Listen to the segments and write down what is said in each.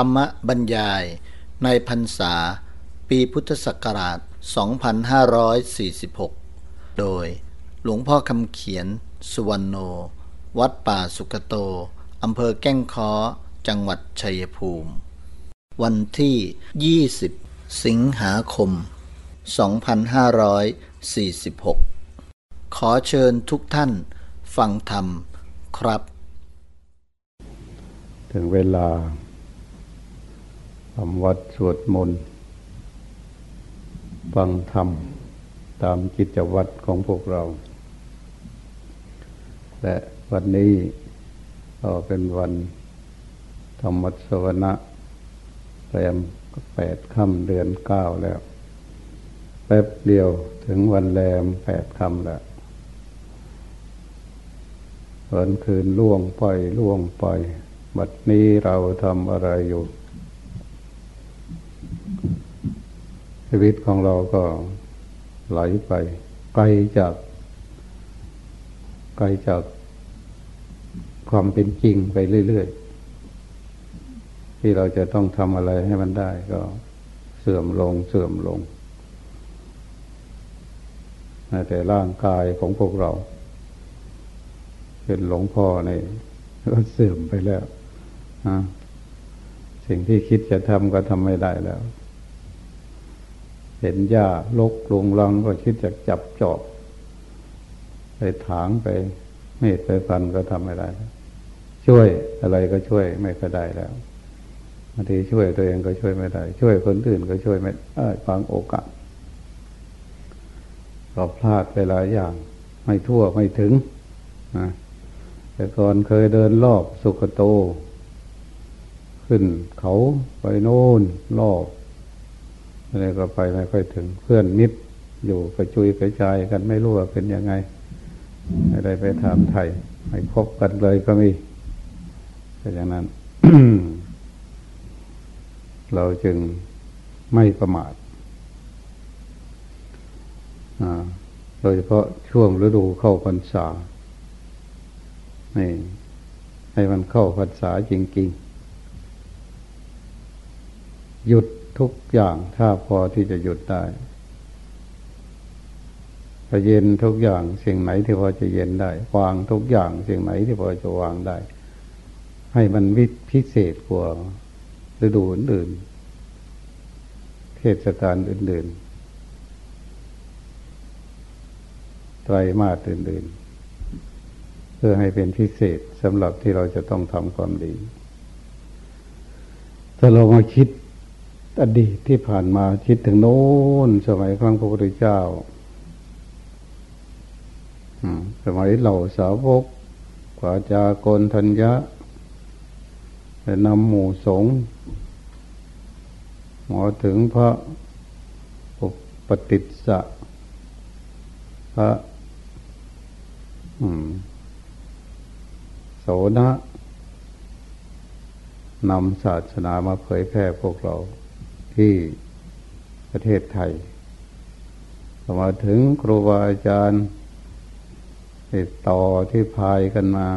รรมบรรยายในพรรษา ปีพุทธศักราช 2546 โดยหลวงพ่อคำเขียน สุวรรณโน วัดป่าสุกโต อำเภอแก้งค้อ จังหวัดชัยภูมิ วันที่ 20 สิงหาคม 2546 ขอเชิญทุกท่านฟังธรรมครับ ถึงเวลาำวัดสวดมนต์ฟังธรรมตามกิจวัตรของพวกเรา และวันนี้ก็เป็นวันธรรมสวนะแรมแปดค่ำเดือนเก้าแล้ว แป๊บเดียวถึงวันแรมแปดค่ำแล้ววันคืนล่วงไปล่วงไปบัดนี้เราทำอะไรอยู่ ชีวิตของเราก็ไหลไป ไกลจาก ไกลจากความเป็นจริงไปเรื่อยๆ ที่เราจะต้องทำอะไรให้มันได้ก็เสื่อมลงเสื่อมลง แต่ร่างกายของพวกเรา เป็นหลวงพ่อในก็เสื่อมไปแล้ว สิ่งที่คิดจะทำก็ทำไม่ได้แล้ว เห็นหญ้าลกลุงลังก็คิดจะจับจอบ ไปถางไปเมตไปพันก็ทำไม่ได้ ช่วยอะไรก็ช่วยไม่ค่อยได้แล้วบางทีช่วยตัวเองก็ช่วยไม่ได้ ช่วยคนอื่นก็ช่วยไม่ได้ฟังโอกาสก็พลาดไปหลายอย่างไม่ทั่วไม่ถึงนะแต่ก่อนเคยเดินรอบสุขโต ขึ้นเขาไปโน่นรอบ อะไรก็ไปไม่ค่อยถึงเพื่อนมิตรอยู่กระจุยกระจายกันไม่รู้ว่าเป็นยังไงไม่ได้ไปถามไทยไม่พบกันเลยก็มีเป็นอย่างนั้น เราจึงไม่ประมาทโดยเฉพาะช่วงฤดูเข้าพรรษานี่ให้มันเข้าพรรษาจริงๆ หยุด ทุกอย่างถ้าพอที่จะหยุดได้จะเย็นทุกอย่างสิ่งไหนที่พอจะเย็นได้ วางทุกอย่างสิ่งไหนที่พอจะวางได้ ให้มันวิพิเศษกว่าฤดูอื่นเทศกาลอื่นๆไตรมาสอื่นๆ เพื่อให้เป็นพิเศษสำหรับที่เราจะต้องทำความดี ถ้าเรามาคิด อดีตที่ผ่านมาคิดถึงโน้นสมัยครั้งพระพุทธเจ้าสมัยเหล่าสาวกกว่าจากรทัญญะจะนำหมู่สงฆ์หมอถึงพระปฏิจสะพระโสนะนำศาสนามาเผยแพร่พวกเรา ที่ประเทศไทยมาถึงครูบาอาจารย์ติดต่อที่พายกันมา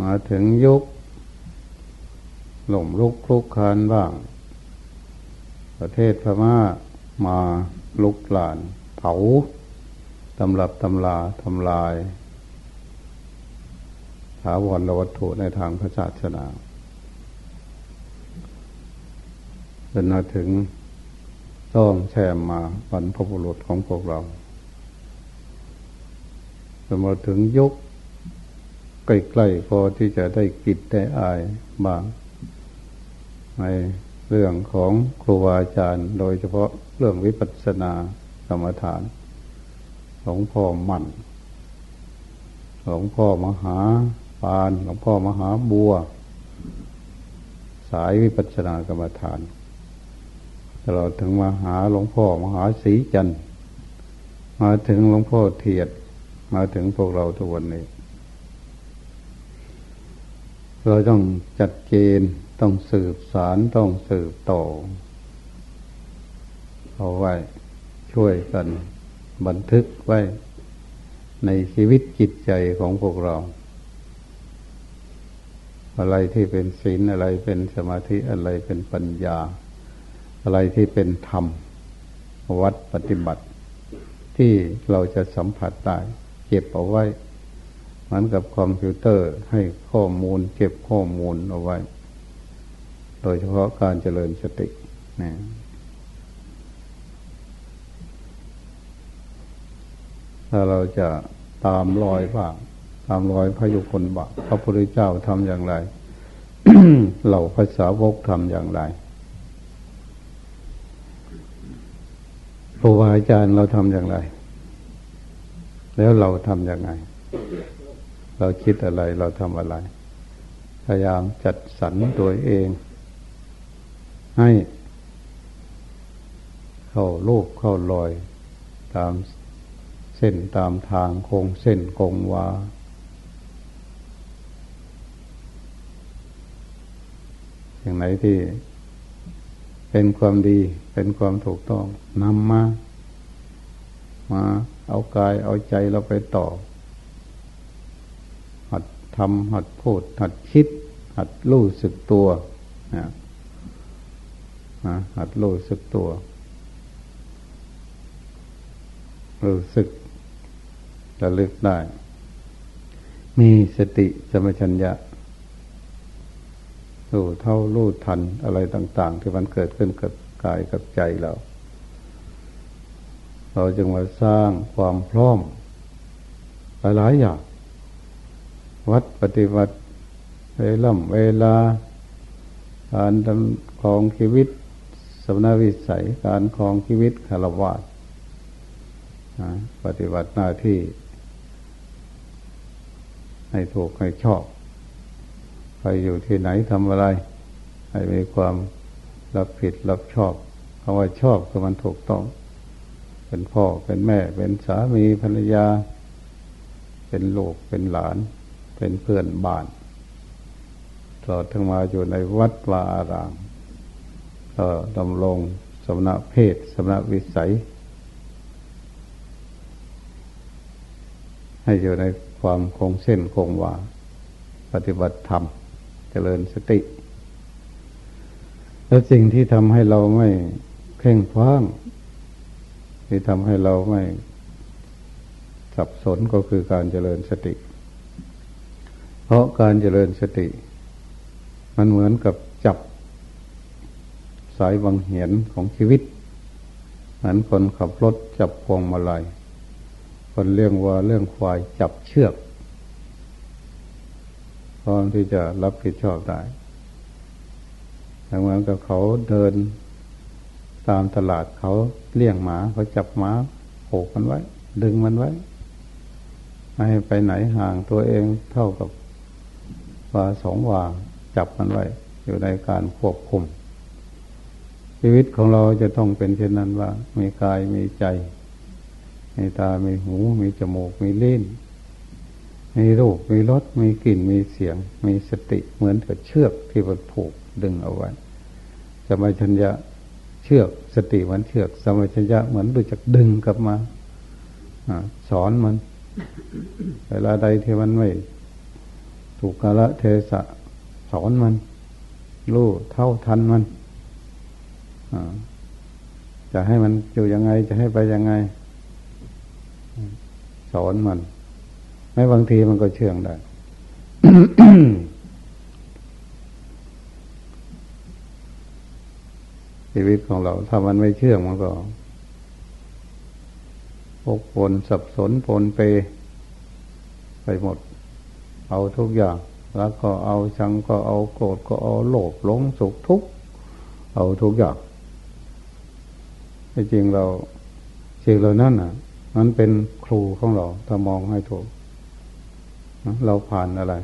มาถึงยุคหล่มลุกคลุกคานบ้าง ประเทศพม่ามาลุกหลาน เผาตำรับตำลาทำลายถาวรวัตถุในทางพระศาสนา จนมาถึงต้องแชมมาบรรพบุรุษของพวกเราจนมาถึงยุคใกล้ๆพอที่จะได้กิจได้อายบ้างในเรื่องของครูอาจารย์ โดยเฉพาะเรื่องวิปัสสนากรรมฐานหลวงพ่อมั่นหลวงพ่อมหาปานหลวงพ่อมหาบัว สายวิปัสสนากรรมฐาน ลอดถึงมาหาหลวงพ่อมหาศรีจันทร์มาถึงหลวงพ่อเทียดมาถึงพวกเราทุกวันนี้ เราต้องจัดเกณฑ์ต้องสืบสารต้องสืบต่อเอาไว้ ช่วยกันบันทึกไว้ ในชีวิตจิตใจของพวกเรา อะไรที่เป็นศีลอะไรเป็นสมาธิอะไรเป็นปัญญา อะไรที่เป็นธรรม วัดปฏิบัติ ที่เราจะสัมผัสได้เก็บเอาไว้เหมือนกับคอมพิวเตอร์ให้ข้อมูล เก็บข้อมูลเอาไว้ โดยเฉพาะการเจริญสตินะถ้าเราจะตามรอยบ้างตามรอยพระยุคนบาพระพุทธเจ้าทำอย่างไร เหล่าภาษาวกทำอย่างไร ครูบาอาจารย์เราทำอย่างไร แล้วเราทำอย่างไง เราคิดอะไรเราทำอะไร พยายามจัดสรรตัวเอง ให้ เข้าลูกเข้ารอย ตามเส้นตามทางคงเส้นคงวาอย่างไหนที่ เป็นความดี เป็นความถูกต้องนำมา มาเอากายเอาใจเราไปต่อ หัดทำหัดพูด หัดคิด หัดรู้สึกตัวนะหัดรู้สึกตัว รู้สึกระลึกได้ มีสติสมัชัญญะ รู้เท่ารู้ทันอะไรต่าง ๆ ที่มันเกิดขึ้นกับกายกับใจเรา เราจึงมาสร้างความพร้อมหลายๆอย่าง วัดปฏิบัติเวล่ำเวลา การดำครองชีวิตสำนาวิสัยการครองชีวิตคารวะปฏิบัติหน้าที่ ให้ถูกให้ชอบ ไปอยู่ที่ไหนทำอะไร ให้มีความรับผิดรับชอบคำว่าชอบคือมันถูกต้อง เป็นพ่อเป็นแม่ เป็นสามีภรรยา เป็นลูกเป็นหลาน เป็นเพื่อนบ้านตลอดทั้งมาอยู่ในวัดวาอารามก็ดำรงสมณะเพศสมณะวิสัย ให้อยู่ในความคงเส้นคงวาปฏิบัติธรรม เจริญสติ แล้วสิ่งที่ทำให้เราไม่เข่งคว้าง ที่ทำให้เราไม่สับสนก็คือการเจริญสติ เพราะการเจริญสติ มันเหมือนกับจับสายบังเหียนของชีวิตเหมือนคนขับรถจับพวงมาลัยคนเลี้ยงวัวเรื่องควายจับเชือก ร้อมที่จะรับผิดชอบได้เหมือนกับเขาเดินตามตลาดเขาเลี้ยงหมา เขาจับหมาโผกมันไว้ ดึงมันไว้ไม่ให้ไปไหนห่างตัวเองเท่ากับว่าสองวาจับมันไว้ อยู่ในการควบคุม ชีวิตของเราจะต้องเป็นเช่นนั้นว่า มีกายมีใจ มีตา มีหู มีจมูก มีลิ้น มีรูปมีรสมีกลิ่นมีเสียง มีสติเหมือนกับเชือกที่มันผูกดึงเอาไว้สมัยชัญญะเชือกสติเหมือนเชือกสมัยชัญญะเหมือนดูจักดึงกลับมาอสอนมัน เวลาใดที่มันไม่ ถูกกาละเทศะสอนมันรู้เท่าทันมันจะให้มันอยู่ยังไง จะให้ไปยังไง สอนมัน ไม่บางทีมันก็เชื่องได้ชีวิตของเราถ้ามันไม่เชื่องมันก็ปกปนสับสนปนไปไปหมด เอาทุกอย่าง แล้วก็เอาชังก็เอาโกรธก็เอาโลภหลงสุขทุกข์เอาทุกอย่างจริงเราสิ่งเหล่านั้นอะ มันเป็นครูของเราถ้ามองให้ถูก เราผ่านอะไร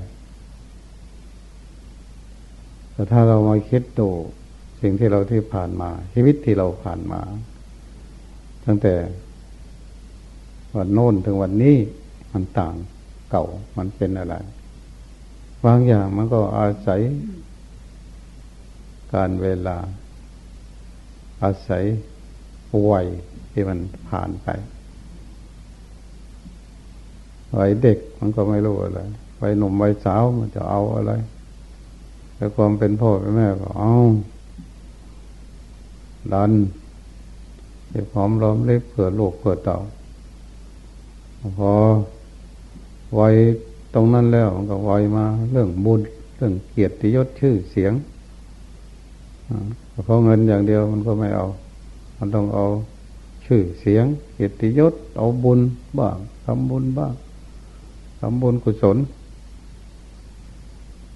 แต่ถ้าเรามาคิดดูสิ่งที่เราที่ผ่านมา ชีวิตที่เราผ่านมา ตั้งแต่วันโน้นถึงวันนี้มันต่างเก่ามันเป็นอะไรบางอย่างมันก็อาศัย การเวลา อาศัยวัยที่มันผ่านไป วัยเด็กมันก็ไม่รู้อะไรวัยหนุ่มวัยสาวมันจะเอาอะไร แต่ความเป็นพ่อเป็นแม่ก็เอาดันเก็บหอมรอมเล็บเผื่อโลกเผื่อเต่าพอไวตรงนั้นแล้วมันก็ไวมาเรื่องบุญเรื่องเกียรติยศชื่อเสียงเพราะเงินอย่างเดียวมันก็ไม่เอา มันต้องเอาชื่อเสียง เกียรติยศเอาบุญบ้างทำบุญบ้าง ทำบุญกุศล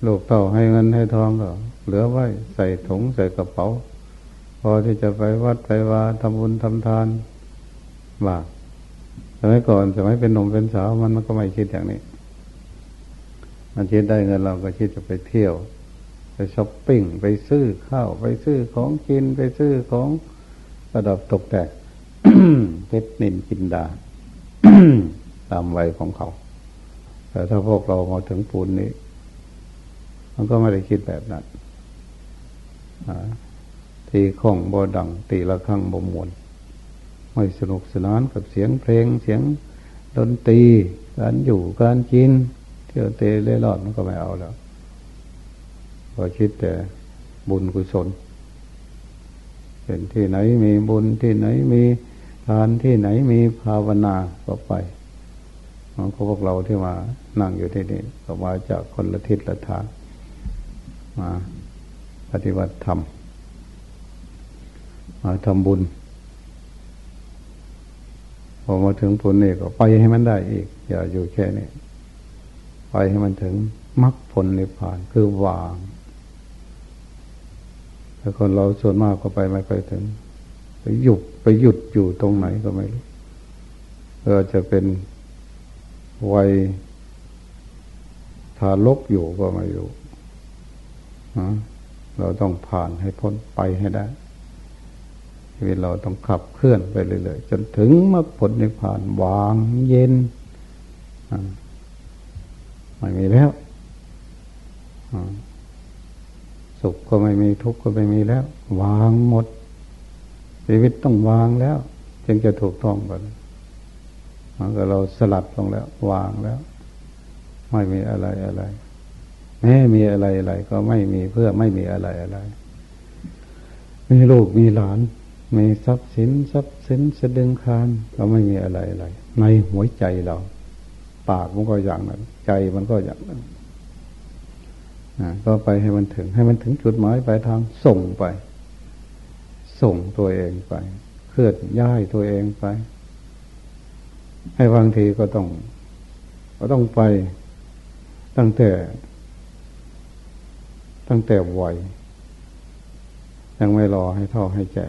ลูกเต่าให้เงินให้ทองก็ เหลือไว้ใส่ถุงใส่กระเป๋า พอที่จะไปวัดไปวาทำบุญทำทานบ้าสมัยก่อนสมัยเป็นหนุ่มเป็นสาวมันมันก็ไม่คิดอย่างนี้ มันคิดได้เงินเราก็คิดจะไปเที่ยว ไปช้อปปิ้งไปซื้อข้าวไปซื้อของกินไปซื้อของประดับตกแต่งเพชรนินกินดาตามวัยของเขา แต่ถ้าพวกเรามาถึงปูนนี้ มันก็ไม่ได้คิดแบบนั้นทีข้องบอดัง ตีละครั้งบ่มวนไม่สนุกสนานกับเสียงเพลงเสียงดนตรีการอยู่การกิน เที่ยวเตะเล่ร่อนมันก็ไม่เอาแล้วพอคิดแต่บุญกุศลเป็นที่ไหนมีบุญที่ไหนมีทานที่ไหนมีภาวนาก็ไป มันก็พวกเราที่มานั่งอยู่ที่นี่ก็มาจากคนละทิศละทางมาปฏิบัติธรรมมาทำบุญพอมาถึงผลนี่ก็ไปให้มันได้อีก อย่าอยู่แค่นี้ไปให้มันถึงมรรคผลในผ่านคือวางแต่คนเราส่วนมากก็ไปไม่ค่อยถึงไปหยุดไปหยุดอยู่ตรงไหนก็ไม่รู้เออจะเป็น วัยทารกอยู่ก็ไม่รู้เราต้องผ่านให้พ้นไปให้ได้ชีวิตเราต้องขับเคลื่อนไปเรื่อยๆจนถึงมรรคผลในผ่านวางเย็นไม่มีแล้วสุขก็ไม่มีทุกข์ก็ไม่มีแล้ว วางหมด ชีวิตต้องวางแล้ว จึงจะถูกต้องกัน มันก็เราสลัดลงแล้ว วางแล้ว ไม่มีอะไรอะไรแม้มีอะไรอะไรก็ไม่มีเพื่อไม่มีอะไรอะไร มีลูกมีหลาน มีทรัพย์สินทรัพย์สินสะดึงคานก็ไม่มีอะไรอะไร ในหัวใจเรา ปากมันก็อย่างนั้น ใจมันก็อย่างนั้นก็ไปให้มันถึง ให้มันถึงจุดหมายปลายทางส่งไป ส่งตัวเองไป เคลื่อนย้ายตัวเองไป ให้บางทีก็ต้อง ก็ต้องไปตั้งแต่ ตั้งแต่วัยยังไม่รอให้เท่าให้แก่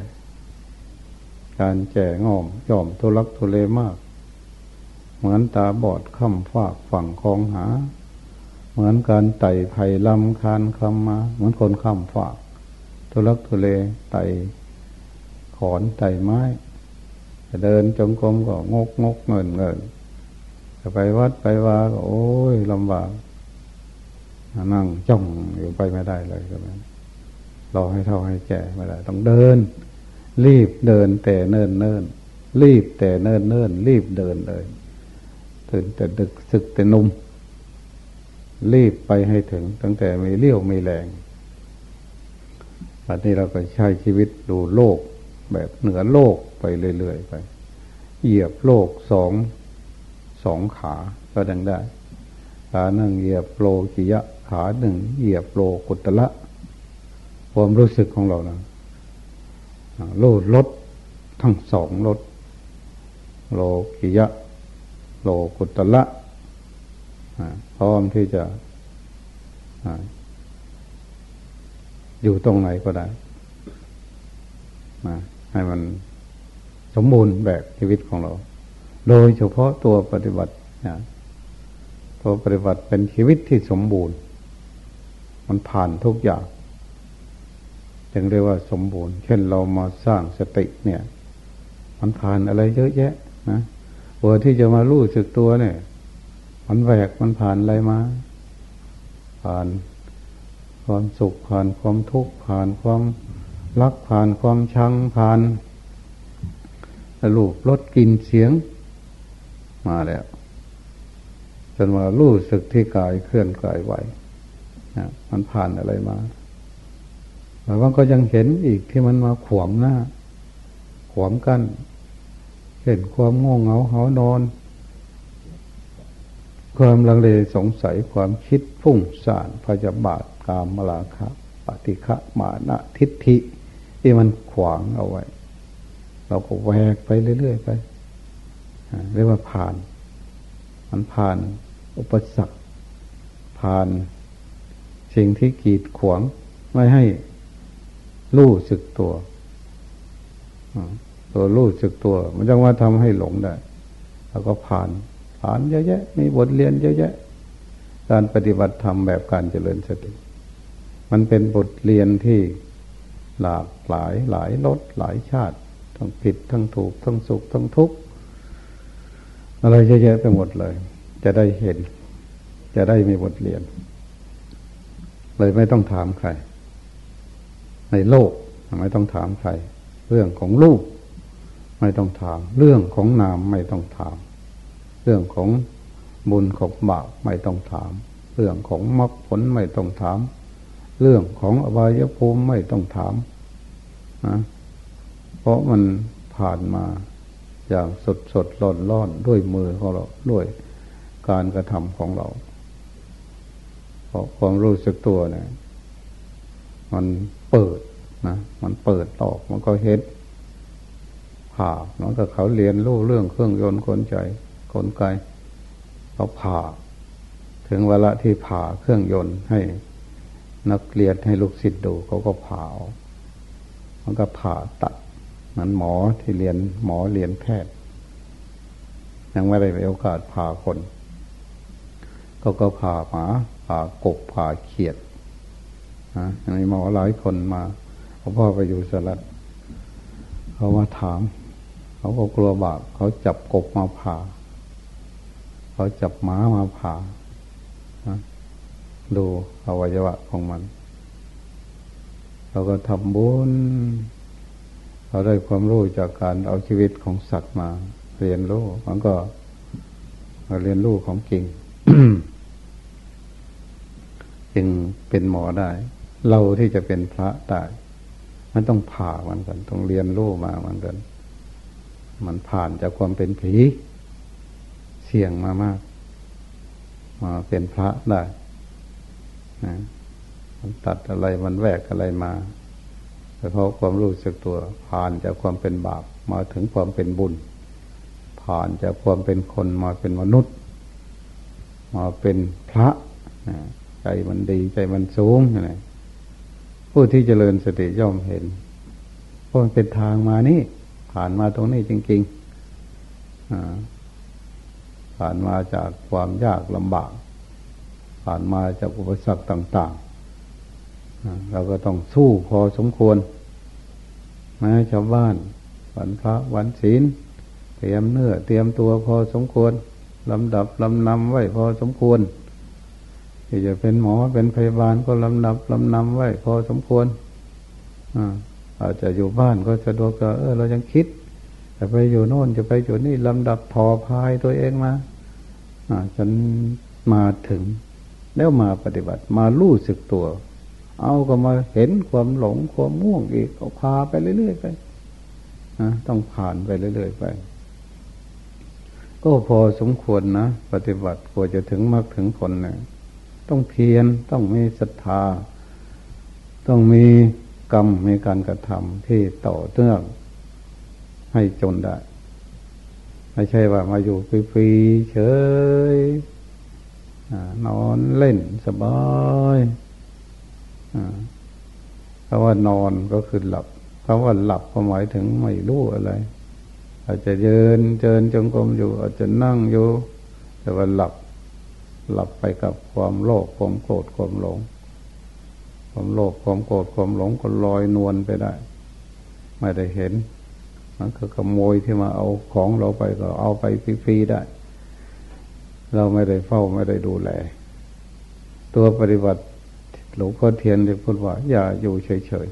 การแก่งอมย่อมทุลักทุเลมาก เหมือนตาบอดค่ำฟากฝั่งคลองหา เหมือนการไต่ไผ่ลำคานคำมา เหมือนคนค่ำฟาก ทุลักทุเลไต่ขอนไต่ไม้ เดินจงกรมก็งกงกเงินเงินจะไปวัดไปวาก็โอ้ยลำบากนั่งจ้องอยู่ไปไม่ได้เลยก็ไม่รอให้เท่าให้แก่ไม่ได้ต้องเดิน รีบเดินแต่เนิ่นเนิ่นรีบแต่เนิ่นเนิ่นรีบเดินเลยตื่นแต่ดึกสึกแต่นุ่มรีบไปให้ถึง ตั้งแต่มีเลี้ยวมีแรงวันนี้เราก็ใช้ชีวิตดูโลกแบบเหนือโลก ไปเรื่อยๆไป เหยียบโลกสองสองขาก็ดังได้ขาหนึ่งเหยียบโลกิยะ ขาหนึ่งเหยียบโลกุตละความรู้สึกของเรานะโลดลดทั้งสองลดโลกิยะ โลกุตละพร้อมที่จะอยู่ตรงไหนก็ได้ให้มัน สมบูรณ์แบบชีวิตของเรา โดยเฉพาะตัวปฏิบัติตัวปฏิบัติเป็นชีวิตที่สมบูรณ์ มันผ่านทุกอย่างจึงเรียกว่าสมบูรณ์ เช่นเรามาสร้างสติเนี่ย มันผ่านอะไรเยอะแยะนะหัวที่จะมารู้สึกตัวเนี่ย มันแหวกมันผ่านอะไรมา ผ่านความสุขผ่านความทุกข์ผ่านความรักผ่านความชังผ่าน รูปรสกลิ่นเสียง มาแล้วจนว่ารู้สึกที่กายเคลื่อนกายไหวนะมันผ่านอะไรมาแต่ว่าก็ยังเห็นอีกที่มันมาขวมหน้า ขวมกันเห็นความง่วงเหงาเหานอน ความลังเลสงสัยความคิดฟุ้งซ่านพยาบาทกามมลาคะปฏิฆะมานะทิฏฐิที่มันขวางเอาไว้ เราก็แวกไปเรื่อยๆไปเรียกว่าผ่าน มันผ่านอุปสรรคผ่านสิ่งที่กีดขวางไม่ให้รู้สึกตัว ตัวรู้สึกตัว มันจะว่าทำให้หลงได้ แล้วก็ผ่าน ผ่านเยอะแยะ มีบทเรียนเยอะแยะ การปฏิบัติธรรมแบบการเจริญสติ มันเป็นบทเรียนที่หลากหลายหลายรสหลายชาติ ทั้งผิดทั้งถูก ทั้งสุข ทั้งทุกข์อะไรเยอะแยะไปหมดเลย จะได้เห็น จะได้มีบทเรียน เลยไม่ต้องถามใคร ในโลกไม่ต้องถามใคร เรื่องของลูกไม่ต้องถาม เรื่องของนามไม่ต้องถาม เรื่องของบุญของบาปไม่ต้องถาม เรื่องของมรรคผลไม่ต้องถาม เรื่องของอบายภูมิไม่ต้องถามนะ เพราะมันผ่านมาอย่างสดสดร้อนร้อนด้วยมือของเราด้วยการกระทำของเรา เพราะความรู้สึกตัวเนี่ยมันเปิดนะมันเปิดออกมันก็เห็นผ่าเหมือนกับเขาเรียนรู้เรื่องเครื่องยนต์กลใจกลไกเขาผ่า ถึงเวลาที่ผ่าเครื่องยนต์ให้นักเรียนให้ลูกศิษย์ดูเขาก็ผ่ามันก็ผ่าตัด มันหมอที่เรียนหมอเรียนแพทย์ ยังไม่ได้ไปโอกาสผ่าคน ก็ก็ผ่าหมาผ่ากบผ่าเขียดนะมีหมอหลายคนมาเขาพ่อไปอยู่สลัดเขามาถาม เขาก็กลัวบาปเขาจับกบมาผ่า เขาจับหมามาผ่าดูอวัยวะของมัน เราก็ทำบุญ เราได้ความรู้จากการเอาชีวิตของสัตว์มา เรียนรู้มันก็มาเรียนรู้ของจริงจึงเป็นหมอได้ เราที่จะเป็นพระได้มันต้องผ่ามันกัน ต้องเรียนรู้มามันกัน มันผ่านจากความเป็นผี เสี่ยงมามาก มาเป็นพระได้นะมันตัดอะไรมันแวกอะไรมา เพราะความรู้สึกตัว ผ่านจากความเป็นบาปมาถึงความเป็นบุญ ผ่านจากความเป็นคนมาเป็นมนุษย์ มาเป็นพระใจมันดีใจมันสูงนะผู้ที่เจริญสติย่อมเห็นเพราะมันเป็นทางมานี่ ผ่านมาตรงนี้จริงๆผ่านมาจากความยากลำบาก ผ่านมาจากอุปสรรคต่าง ๆ เราก็ต้องสู้พอสมควรมาชาวบ้านวันพระวันศีล เตรียมเนื้อเตรียมตัวพอสมควรลำดับลำนำไว้พอสมควรที่จะเป็นหมอเป็นพยาบาลก็ลำดับลำนำไว้พอสมควรอาจจะอยู่บ้านก็สะดวกก็เออเรายังคิดแต่ไปอยู่โน่นจะไปอยู่นี่ลำดับพอพายตัวเองมาอ่าฉันมาถึง แล้วมาปฏิบัติมาลู่สึกตัว เอาก็มาเห็นความหลงความม่วงอีกก็พาไปเรื่อยๆไปนะต้องผ่านไปเรื่อยๆไป ก็พอสมควรนะปฏิบัติกว่าจะถึงมรรคถึงผลเนี่ยต้องเพียรต้องมีศรัทธา ต้องมีกรรมมีการกระทำที่ต่อเนื่องให้จนได้ ไม่ใช่ว่ามาอยู่ฟรีๆเฉยนอนเล่นสบาย คำว่านอนก็คือหลับคำว่าหลับก็หมายถึงไม่รู้อะไร อาจจะเดินเจินจงกรมอยู่ อาจจะนั่งอยู่ แต่ว่าหลับ หลับไปกับความโลภความโกรธความหลง ความโลภความโกรธความหลงก็ลอยนวลไปได้ ไม่ได้เห็นมันคือขโมยที่มาเอาของเราไปก็เอาไปฟรีๆได้ เราไม่ได้เฝ้าไม่ได้ดูแล ตัวปฏิบัติ หลวงพ่อเทียนได้พูดว่า อย่าอยู่เฉย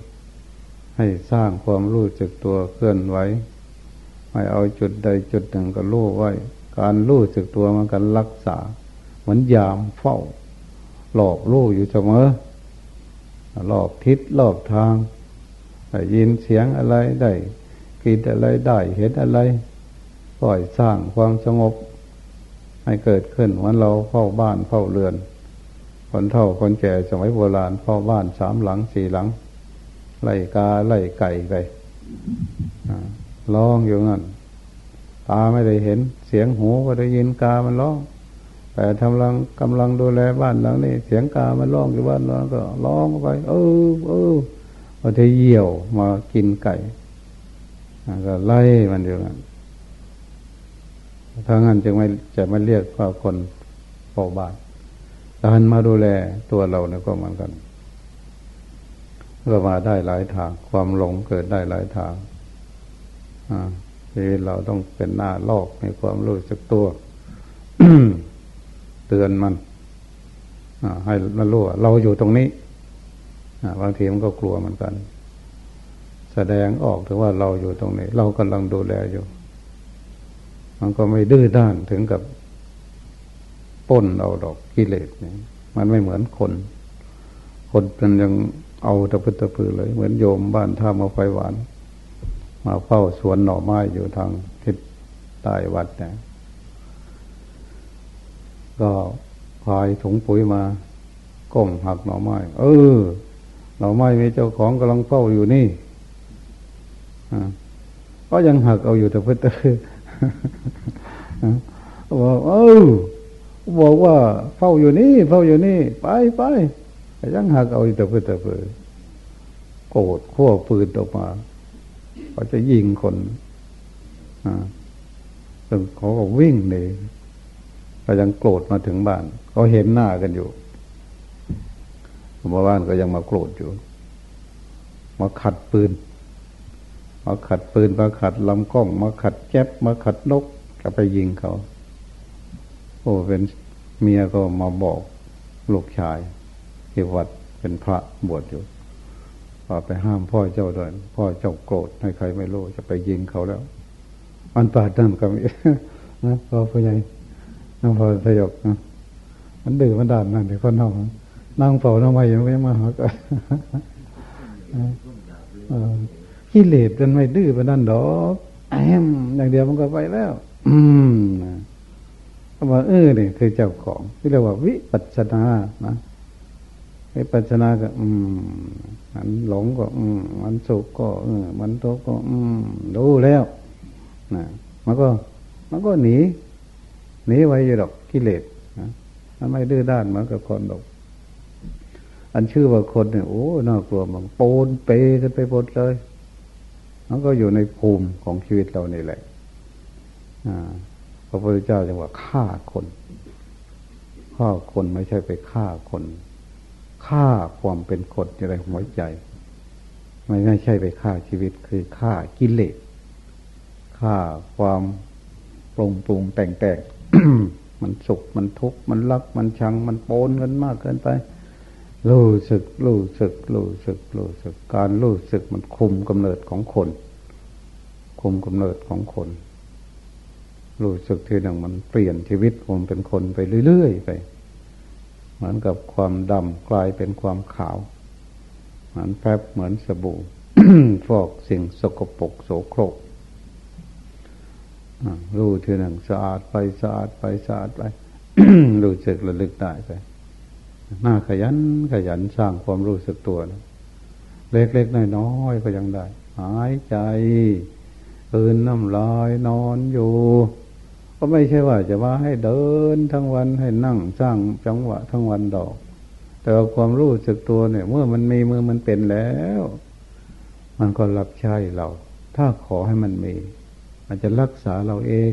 ๆ ให้สร้างความรู้จักตัวเคลื่อนไหวไม่เอาจุดใดจุดหนึ่งก็รู้ไว้ การรู้จักตัวมันกันรักษา เหมือนยามเฝ้า หลอกลู่อยู่เสมอรอบทิศรอบทางได้ยินเสียงอะไรได้กินอะไรได้เห็นอะไรปล่อยสร้างความสงบ ให้เกิดขึ้นวันเราเฝ้าบ้านเฝ้าเรือน คนเฒ่าคนแก่สมัยโบราณเฝ้าบ้านสามหลังสี่หลัง ไล่กาไล่ไก่ไปร้องอยู่งั้นตาไม่ได้เห็น เสียงหูก็ได้ยินกามันร้องแต่ทำลังกำลังดูแลบ้านหลังนี้ เสียงกามันร้องอยู่บ้านเราก็ร้องไป เออเออพอจะเหี่ยวมากินไก่ก็ไล่มันอยู่งั้นถ้างั้นจึงไม่จะไม่เรียกว่าคนเฝ้าบ้าน การมาดูแลตัวเราเนี่ยก็เหมือนกันก็มาได้หลายทาง ความหลงเกิดได้หลายทางชีวิตเราต้องเป็นหน้าลอกมีความรู้สึกตัวเตือนมันให้มันรู้ว่าเราอยู่ตรงนี้บางทีมันก็กลัวเหมือนกัน แสดงออกถึงว่าเราอยู่ตรงนี้ เรากำลังดูแลอยู่ มันก็ไม่ดื้อด้านถึงกับ ป้นเอาดอกกิเลสเนี่ยมันไม่เหมือนคน คนมันยังเอาตะพื้ตะพือเลย เหมือนโยมบ้านท่ามาไฟหวาน มาเฝ้าสวนหน่อไม้อยู่ทางทิศใต้วัดเนี่ยก็พายถุงปุ๋ยมาก้มหักหน่อไม้ เออ หน่อไม้มีเจ้าของกำลังเฝ้าอยู่นี่ก็ยังหักเอาอยู่แต่เพื่อบอกเออ บอกว่าเฝ้าอยู่นี่เฝ้าอยู่นี่ ไปไปยังหักเอาแต่เพื่อแต่เพื่อโกรธขั้วปืนออกมาเขาจะยิงคนอ่าเขาก็วิ่งหนีก็ยังโกรธมาถึงบ้านเขาเห็นหน้ากันอยู่มาบ้านก็ยังมาโกรธอยู่ มาขัดปืน มาขัดปืน มาขัดลำกล้อง มาขัดแก๊บมาขัดนกก็ไปยิงเขา โอ้เป็น เมียก็มาบอกลูกชายที่วัดเป็นพระบวชอยู่ว่าไปห้ามพ่อเจ้าด้วยพ่อเจ้าโกรธให้ใครไม่รู้จะไปยิงเขาแล้ว อันปาดนั่นก็มีนะพ่อผู้ใหญ่น้องพอสยบนะมันดื้อมันด่านนั่นเดี๋ยวคนนอกนั่งเฝ้าน้ำไมยังไม่มาหากันขี้เหล็บกันไม่ดื้อไปนั่นดอกแอมอย่างเดียวมันก็ไปแล้ว อืม ว่าเออเนี่ยคือเจ้าของที่เรียกว่าวิปัสนานะวิปัสนาก็ อืม มันหลงก็ อืม มันสุขก็เออมันทุกข์ก็ อืมรู้แล้วนะมันก็ มันก็หนีหนีไว้อยู่ดอกกิเลสนะมันไม่ดื้อด้านเหมือนกับคนดอก อันชื่อว่าคนเนี่ยโอ้น่ากลัวมันโปนเปกันไปหมดเลยมันก็อยู่ในภูมิของชีวิตเรานี่แหละ อ่า พระพุทธเจ้าจะว่าฆ่าคนฆ่าคนไม่ใช่ไปฆ่าคนฆ่าความเป็นคนในหัวใจ ไม่ไม่ใช่ไปฆ่าชีวิตคือฆ่ากิเลสฆ่าความปรุงปรุงแต่งแต่งมันสุขมันทุกข์มันรักมันชังมันโปนกันมากเกินไปรู้สึกรู้สึกรู้สึกรู้สึก การรู้สึกมันคุมกำเนิดของคน คุมกำเนิดของคน รู้สึกทีหนึ่งมันเปลี่ยนชีวิตผมเป็นคนไปเรื่อยๆไป เหมือนกับความดำกลายเป็นความขาว เหมือนแป๊บเหมือนสบู่ฟอกสิ่งสกปรกโสโครกรู้ทีหนึ่งสะอาดไปสะอาดไปสะอาดไปรู้สึกระลึกได้ไปหน้าขยันขยันสร้างความรู้สึกตัวนะเล็กๆน้อยๆก็ยังได้ หายใจ ตื่นน้ำลายนอนอยู่ ก็ไม่ใช่ว่าจะว่าให้เดินทั้งวันให้นั่งสร้างจังหวะทั้งวันดอก แต่ความรู้สึกตัวเนี่ย เมื่อมันมีมือมันเป็นแล้ว มันก็รับใช้เรา ถ้าขอให้มันมีมันจะรักษาเราเอง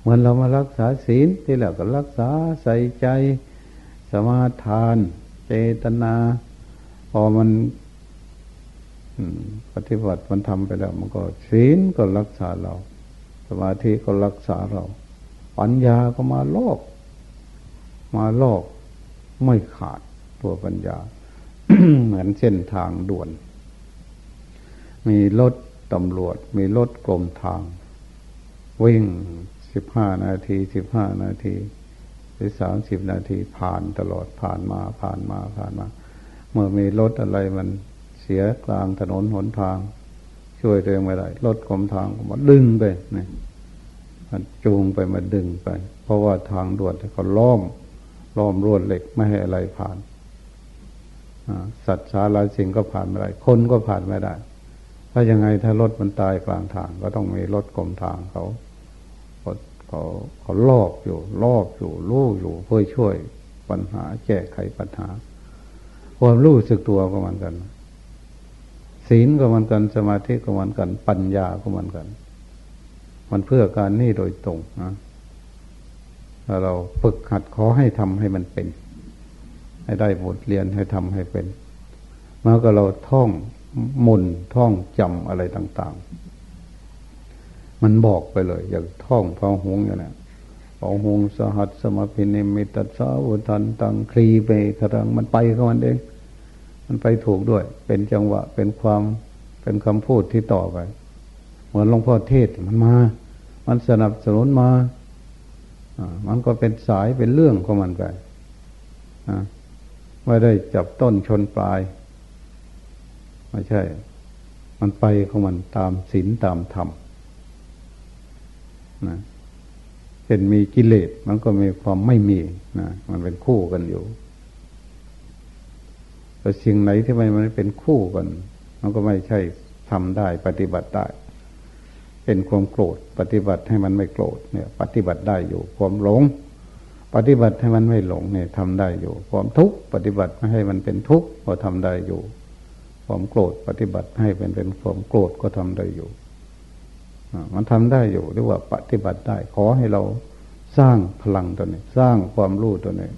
เหมือนเรามารักษาศีลที่แล้วก็รักษาใส่ใจ สมาทาน เจตนา พอมันปฏิบัติมันทำไปแล้ว มันก็ศีลก็รักษาเรา สมาธิก็รักษาเรา ปัญญาก็มาลอก มาลอกไม่ขาดตัวปัญญา เหมือนเส้นทางด่วน มีรถตำรวจ มีรถกรมทาง วิ่งสิบห้านาทีสิบห้านาทีหรือสามสิบนาทีผ่านตลอดผ่านมาผ่านมาผ่านมา เมื่อมีรถอะไรมันเสียกลางถนนหนทาง ช่วยตัวเองไม่ได้รถกรมทางมาดึงไปเนี่ย มันจูงไปมาดึงไป เพราะว่าทางด่วนเขาล้อมล้อมรวดเหล็กไม่ให้อะไรผ่านสัตว์สาราสิ่งก็ผ่านไม่ได้ คนก็ผ่านไม่ได้ ถ้ายังไงถ้ารถมันตายกลางทาง ก็ต้องมีรถกรมทางเขาเขาเขาลอกอยู่ลอกอยู่ลู่อยู่เพื่อช่วยปัญหาแก้ไขปัญหา ความรู้สึกตัวก็เหมือนกัน ศีลก็เหมือนกันสมาธิก็เหมือนกัน ปัญญาก็เหมือนกัน มันเพื่อการนี่โดยตรงนะถ้าเราฝึกหัดขอให้ทำให้มันเป็น ให้ได้บทเรียนให้ทำให้เป็นเมื่อก็เราท่องมุนท่องจำอะไรต่าง ๆ มันบอกไปเลย อย่างท่องพระหงอย่างนี้พระหงสหัสสมพินิมิตัสสาวุทันตังครีไปครังมันไปของมันเองมันไปถูกด้วย เป็นจังหวะเป็นความเป็นคำพูดที่ต่อไป เหมือนหลวงพ่อเทศมันมา มันสนับสนุนมาอ่ามันก็เป็นสายเป็นเรื่องของมันไปอ่าไม่ได้จับต้นชนปลาย ไม่ใช่ มันไปของมันตามศีลตามธรรมนะเห็นมีกิเลสมันก็มีความไม่มีนะมันเป็นคู่กันอยู่แต่สิ่งไหนที่มันมันเป็นคู่กัน มันก็ไม่ใช่ทำได้ปฏิบัติได้ เป็นความโกรธ ปฏิบัติให้มันไม่โกรธเนี่ย ปฏิบัติได้อยู่ความหลง ปฏิบัติให้มันไม่หลงเนี่ยทำได้อยู่ ความทุกข์ปฏิบัติไม่ให้มันเป็นทุกข์ก็ทำได้อยู่ ความโกรธปฏิบัติให้เป็นเป็นความโกรธก็ทำได้อยู่มันทำได้อยู่เรียกว่าปฏิบัติได้ ขอให้เราสร้างพลังตัวนี้ สร้างความรู้ตัวนี้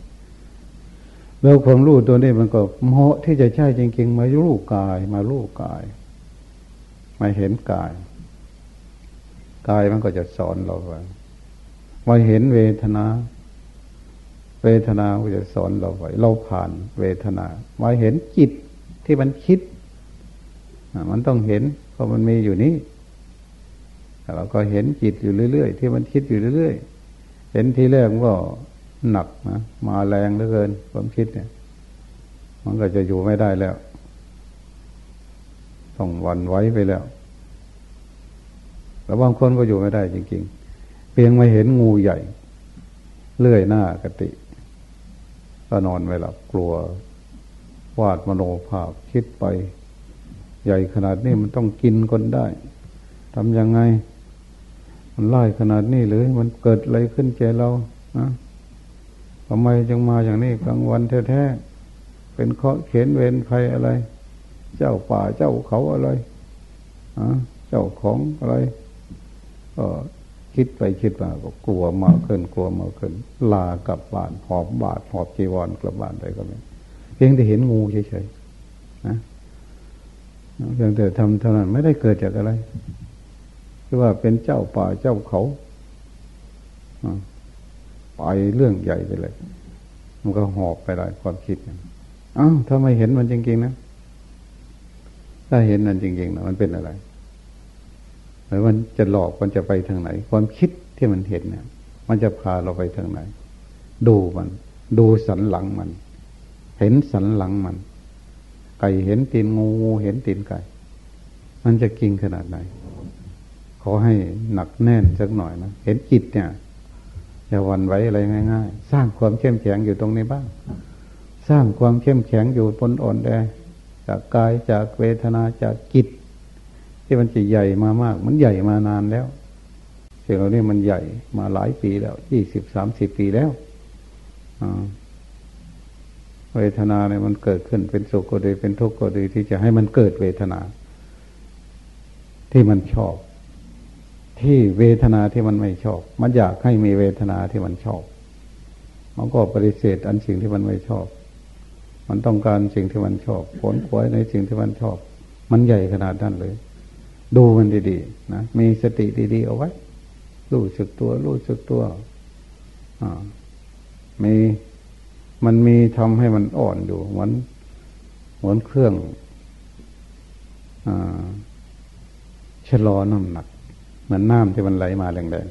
แล้วความรู้ตัวนี้มันก็เหมาะที่จะใช่จริง ๆ มาลูกกายมาลูกกาย มาเห็นกาย กายมันก็จะสอนเราว่ามาเห็นเวทนา เวทนาก็จะสอนเราไว้เราผ่านเวทนามาเห็นจิตที่มันคิดมันต้องเห็นเพราะมันมีอยู่นี้เราก็เห็นจิตอยู่เรื่อยๆ ที่มันคิดอยู่เรื่อยๆ เห็นทีแรกก็หนักนะมาแรงเหลือเกินความคิดเนี่ย มันก็จะอยู่ไม่ได้แล้วต้องวันไว้ไปแล้ว แล้วบางคนก็อยู่ไม่ได้จริง ๆ เพียงมาเห็นงูใหญ่ เลื่อยหน้ากติ ก็นอนไม่หลับกลัว วาดมโนภาพคิดไป ใหญ่ขนาดนี้มันต้องกินคนได้ทำยังไง มันไล่ขนาดนี้หรือมันเกิดอะไรขึ้นใจเรานะทำไมจึงมาอย่างนี้กลางวันแท้ๆเป็นเคาะเข็นเวรใครอะไร เจ้าป่าเจ้าเขาอะไระเจ้าของอะไร ก็คิดไปคิดมาก็กลัวมากขึ้นกลัวมากขึ้น ลากลับบ้านหอบบาดหอบจีวรกลับบ้านไปก็ไม่เพียงแต่เห็นงูเฉยๆนะเพียงแต่ทำเท่านั้นไม่ได้เกิดจากอะไรคือว่าเป็นเจ้าป่าเจ้าเขาไปเรื่องใหญ่ไปเลย มันก็หอบไปหลายความคิดอ้าวถ้าไม่เห็นมันจริงๆนะถ้าเห็นมันจริงๆนะมันเป็นอะไร หรือมันจะหลอกมันจะไปทางไหน ความคิดที่มันเห็นเนี่ย มันจะพาเราไปทางไหน ดูมัน ดูสันหลังมัน เห็นสันหลังมัน ไก่เห็นตีนงูงูเห็นตีนไก่ มันจะกินขนาดไหน ขอให้หนักแน่นสักหน่อยนะเห็นจิตเนี่ยอย่าวันไหวอะไรง่ายๆ สร้างความเข้มแข็งอยู่ตรงนี้บ้าง สร้างความเข้มแข็งอยู่บนอ่อนแอจากกายจากเวทนาจากจิต ที่มันจะใหญ่มามาก มันใหญ่มานานแล้วสิ่งเหล่านี้มันใหญ่มาหลายปีแล้วยี่สิบสามสิบปีแล้วเวทนาเนี่ยมันเกิดขึ้นเป็นสุขก็ดีเป็นทุกข์ก็ดีที่จะให้มันเกิดเวทนา ที่มันชอบ ที่เวทนาที่มันไม่ชอบ มันอยากให้มีเวทนาที่มันชอบ มันก็ปฏิเสธอันสิ่งที่มันไม่ชอบ มันต้องการสิ่งที่มันชอบผลขวยในสิ่งที่มันชอบ มันใหญ่ขนาดนั้นเลย ดูมันดีๆนะมีสติดีๆเอาไว้รู้สึกตัวรู้สึกตัวอ่ามีมันมีทำให้มันอ่อนอยู่เหมือนเหมือนเครื่องอ่าชะลอน้ำหนัก เหมือนน้ำที่มันไหลมาแรง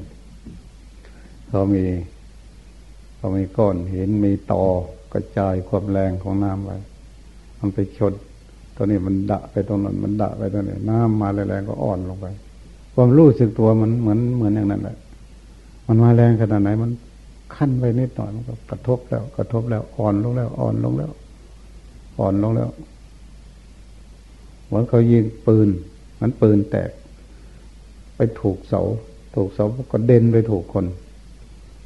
ๆเขามีเขามีก้อนหินมีตอกระจายความแรงของน้ำไปมันไปชน ตัวนี้มันดะไปตรงนั้นมันดะไปตรงนี้น้ำมาแรงๆก็อ่อนลงไป ความรู้สึกตัวมันเหมือนเหมือนอย่างนั้นแหละ มันมาแรงขนาดไหนมันขั้นไปนิดหน่อยมันก็กระทบแล้ว กระทบแล้วอ่อนลงแล้ว อ่อนลงแล้ว อ่อนลงแล้วเหมือนเขายิงปืน มันปืนแตก ไปถูกเสา ถูกเสาก็เด่นไปถูกคน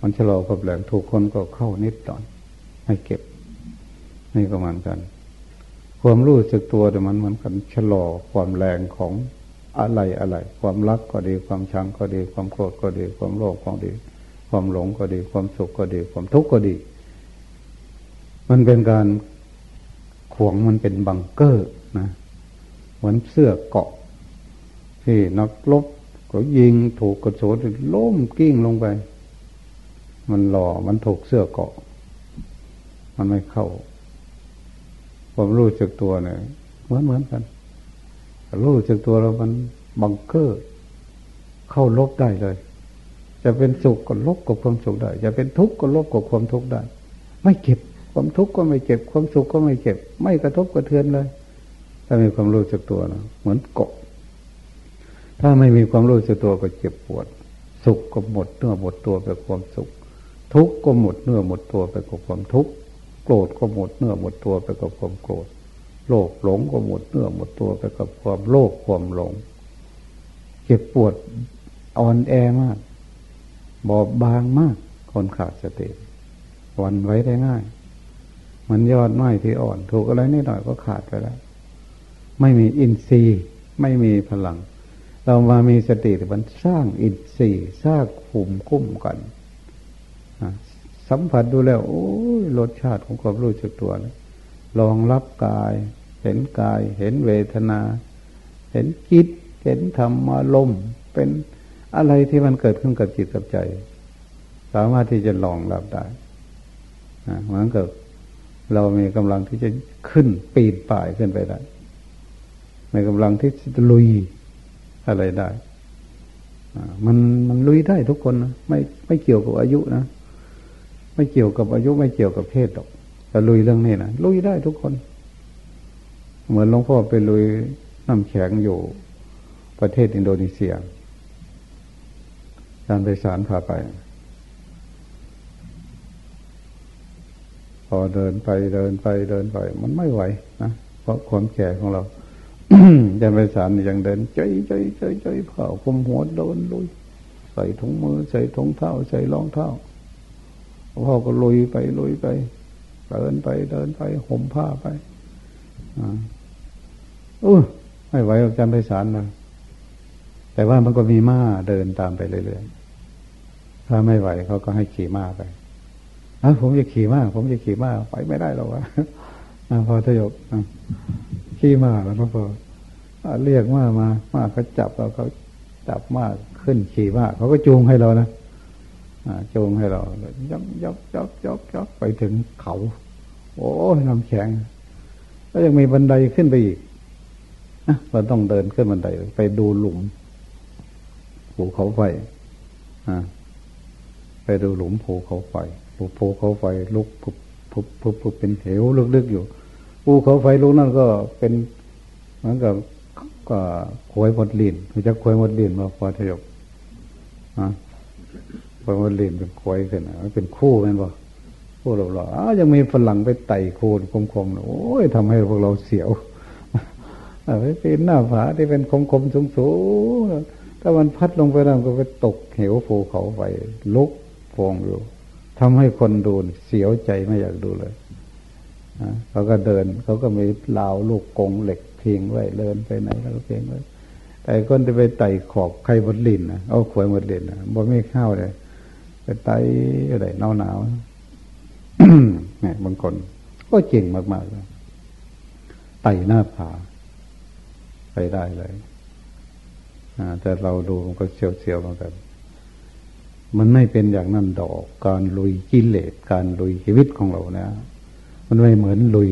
มันชะลอกับแรงถูกคนก็เข้านิดหน่อยให้เก็บนี่ก็เหมือนกัน ความรู้สึกตัวแต่มันเหมือนกันชะลอความแรงของอะไรอะไร ความรักก็ดีความชังก็ดี ความโกรธก็ดี ความโลภก็ดี ความหลงก็ดี ความสุขก็ดี ความทุกข์ก็ดี มันเป็นการขวงมันเป็นบังเกอร์นะเหมือนเสื้อเกาะ ที่นักลบก็ยิงถูกกระโจนล้มกิ้งลงไป มันหล่อมันถูกเสื้อเกาะ มันไม่เข้า ความรู้จักตัวเนี่ยเหมือนเหมือนกัน รู้จักตัวเรามันบังเกอร์เข้าลบได้เลย จะเป็นสุขก็ลบกับความสุขได้ จะเป็นทุกข์ก็ลบกับความทุกข์ได้ ไม่เก็บความทุกข์ก็ไม่เก็บ ความสุขก็ไม่เก็บ ไม่กระทบกระเทือนเลย ถ้ามีความรู้จักตัวนะเหมือนเกาะถ้าไม่มีความรู้จักตัวก็เจ็บปวด สุขก็หมดเนื้อหมดตัวไปความสุข ทุกข์ก็หมดเนื้อหมดตัวไปกับความทุกข์ โกรธก็หมดเนื้อหมดตัวไปกับความโกรธ โลภหลงก็หมดเนื้อหมดตัวไปกับความโลภความหลง เจ็บปวดอ่อนแอมาก บอบบางมาก คนขาดสติวันไว้ได้ง่าย มันยอดไม้ที่อ่อน ถูกอะไรนิดหน่อยก็ขาดไปแล้ว ไม่มีอินทรีย์ไม่มีพลัง เรามามีสติมันสร้างอินทรีย์สร้างภูมิคุ้มกัน สัมผัสดูแล้ว โอ้ยรสชาติของความรู้จักตัวนะลองรับกาย เห็นกาย เห็นเวทนา เห็นจิต เห็นธรรมารมเป็นอะไรที่มันเกิดขึ้นกับจิตกับใจ สามารถที่จะลองรับได้เหมือนกับเรามีกำลังที่จะขึ้นปีนป่ายขึ้นไปได้ในกำลังที่จะลุยอะไรได้มันมันลุยได้ทุกคนนะไม่ไม่เกี่ยวกับอายุนะ ไม่เกี่ยวกับอายุไม่เกี่ยวกับเพศหรอกแต่ลุยเรื่องนี้นะลุยได้ทุกคน เหมือนหลวงพ่อไปลุยน้ำแข็งอยู่ประเทศอินโดนีเซียการไปสารพาไป พอเดินไปเดินไปเดินไป มันไม่ไหวนะเพราะความแก่ของเราจะไปสารยังเดินใจใจใจใจเผาคุมหัวโดนลุยใส่ถุงมือใส่ถุงเท้าใส่รองเท้า พ่อก็ลุยไปลุยไปเดินไปเดินไปห่มผ้าไปอ่าอู้ไม่ไหวอาจารย์ไปสารนะแต่ว่ามันก็มีม้าเดินตามไปเรื่อยๆถ้าไม่ไหวเขาก็ให้ขี่ม้าไปอะผมจะขี่ม้าผมจะขี่ม้าไปไม่ได้หรอกวะพอทยกขี่ม้าแล้วพอเรียกม้ามาม้าเขาจับเราเขาจับม้าขึ้นขี่ม้าเขาก็จูงให้เรานะ จูงให้เรายกยกยกยกยกไปถึงเขา โอ้ยน้ำแข็ง แล้วยังมีบันไดขึ้นไปอีกเราต้องเดินขึ้นบันไดไปดูหลุมภูเขาไฟไปดูหลุมภูเขาไฟภูเขาไฟลุกพุบพุบพุบพุบเป็นเหวลึกๆอยู่ภูเขาไฟลุกนั่นก็เป็นเหมือนกับก็ขวยหมดลินมันจะขวยหมดลินมาพอทยกอ่า ขวยหมดลินเป็นขวยขึ้นมันเป็นคู่เป็นบ่คู่เราเราอ้ายังมีฝรั่งไปไต่โคนคมๆโอ้ยทำให้พวกเราเสียวไปปีนหน้าผาที่เป็นคมๆสูงๆถ้ามันพัดลงไปแล้วก็ไปตกเหวภูเขาไฟลุกฟองอยู่ทำให้คนดูเสียวใจไม่อยากดูเลยเขาก็เดินเขาก็มีลาวลูกกงเหล็กเพียงไว้เดินไปไหนแล้วก็เพียงไว้แต่คนที่ไปไต่ขอบใครบดลินนะเอาขวยบดลินนะบ่ไม่เข้าเลย ไปไตอะไรหนาวหนาวเนี่ยบางคน ก็เก่งมากๆเลยไต่หน้าผาไปได้เลยแต่เราดูมันก็เสียวๆเหมือนกัน มันไม่เป็นอย่างนั้นดอก การลุยกิเลสการลุยชีวิตของเราเนะมันไม่เหมือนลุย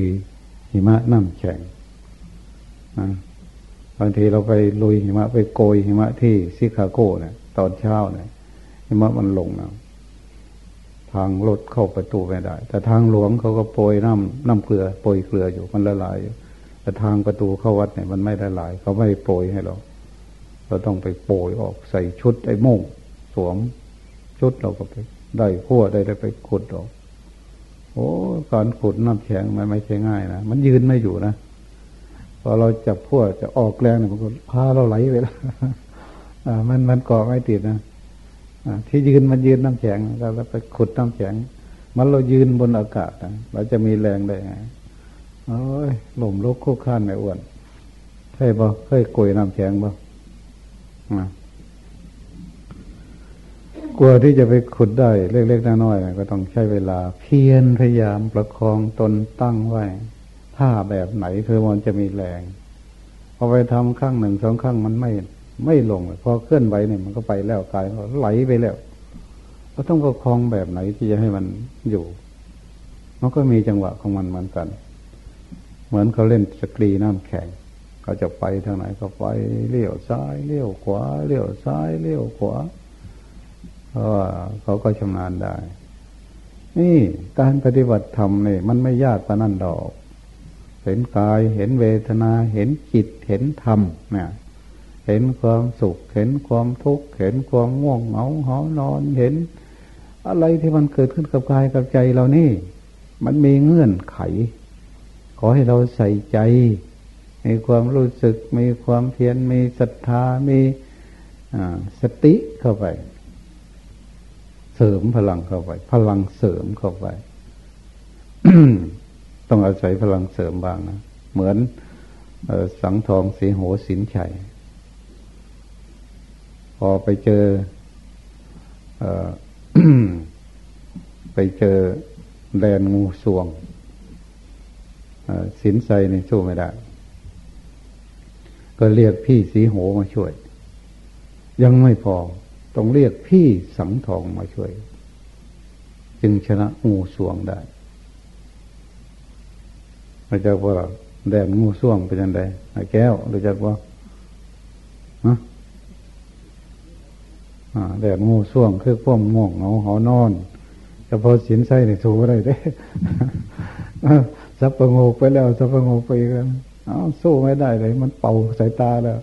หิมะน้ำแข็งบางทีเราไปลุยหิมะไปโกยหิมะที่ซิคาโกเนี่ย ตอนเช้าเนี่ยหิมะมันลงนะ ทางรถเข้าประตูไม่ได้ แต่ทางหลวงเขาก็โปรยน้ำน้ำเกลือโปรยเกลืออยู่มันละลายอยู่แต่ทางประตูเข้าวัดเนี่ยมันไม่ละลาย เขาไม่โปรยให้เรา เราต้องไปโปรยออกใส่ชุดไอ้โม่งสวมชุดเราก็ไป ได้ขั้วได้ได้ไปขุดออก โอ้การขุดน้ำแข็งมันไม่ใช่ง่ายนะมันยืนไม่อยู่นะพอเราจับขั้วจะออกแรงเนี่ยมันก็พาเราไหลไปแล้วอ่ามันมันเกาะไม่ติดนะ ที่ยืนมันยืนน้ำแข็งเราไปขุดน้ำแข็ง มันเรายืนบนอากาศเราจะมีแรงได้ไงโอ้ยหล่มลุกคุกข้านไม่อ้วนเคยบ่เคยกลยน้ำแข็งบ่กลัวที่จะไปขุดได้เล็กๆน้อยๆก็ต้องใช้เวลา เพียรพยายามประคองตนตั้งไว้ท่าแบบไหนคือมันจะมีแรงพอไปทำข้างหนึ่งสองข้างมันไม่ ไม่ลงพอเคลื่อนไหวเนี่ยมันก็ไปแล้วกายก็ไหลไปแล้วก็ต้องประคองแบบไหนที่จะให้มันอยู่ มันก็มีจังหวะของมันเหมือนกัน เหมือนเขาเล่นสกีน้ำแข็งเขาจะไปทางไหนก็ไปเลี้ยวซ้ายเลี้ยวขวาเลี้ยวซ้ายเลี้ยวขวาเพราะว่าเขาก็ชำนาญได้ นี่การปฏิบัติธรรมเนี่ยมันไม่ยากปะนั่นดอก เห็นกายเห็นเวทนาเห็นจิตเห็นธรรมเนี่ย เห็นความสุข เห็นความทุกข์ เห็นความง่วงเหงาหอนอน เห็น อะไรที่มันเกิดขึ้นกับกายกับใจเรานี่ มันมีเงื่อนไข ขอให้เราใส่ใจ มีความรู้สึก มีความเพียร มีศรัทธา มีสติเข้าไป เสริมพลังเข้าไป พลังเสริมเข้าไป ต้องอาศัยพลังเสริมบ้างนะ เหมือนสังทองสีโหสินชัย พอไปเจออไปเจอแดนงูสวงสินใจนี่สู้ไม่ได้ ก็เรียกพี่สีโหมาช่วย ยังไม่พอ ต้องเรียกพี่สังทองมาช่วย จึงชนะงูสวงได้มาจากว่าแดนงูสวงเป็นยังไงไอ้แก้วรู้จักว่าฮะ แดดงูส่วงคือพ่วมง่วงเหงาหอนอนแต่พอสินไส้เนี่ยถูอะไรได้สับประงกไปแล้วสับประงกไปกันเอาสู้ไม่ได้เลย มันเป่าสายตาแล้ว